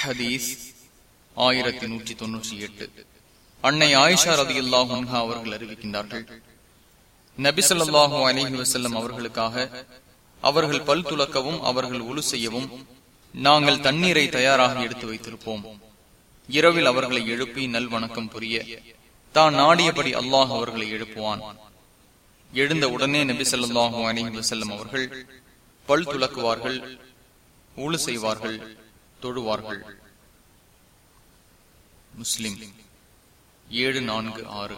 ஹதீஸ் ஆயிரத்தி நூற்றி தொன்னூற்றி எட்டு. அன்னை ஆயிஷா ரதி அல்லாஹா அவர்கள் அறிவிக்கின்றார்கள் நபிசல்லாஹூ அலிஹி வசல்லம் அவர்களுக்காக அவர்கள் பல் துளக்கவும் அவர்கள் உழு செய்யவும் நாங்கள் தண்ணீரை தயாராக எடுத்து வைத்திருப்போம். இரவில் அவர்களை எழுப்பி நல் வணக்கம் புரிய தான் நாடியபடி அல்லாஹ் அவர்களை எழுப்புவான். எழுந்த உடனே நபி சொல்லாஹூ அலிஹி வசல்லம் அவர்கள் பல் துளக்குவார்கள் ஊழு செய்வார்கள். தொழுவார்கள். முஸ்லிம். ஏழு நான்கு ஆறு.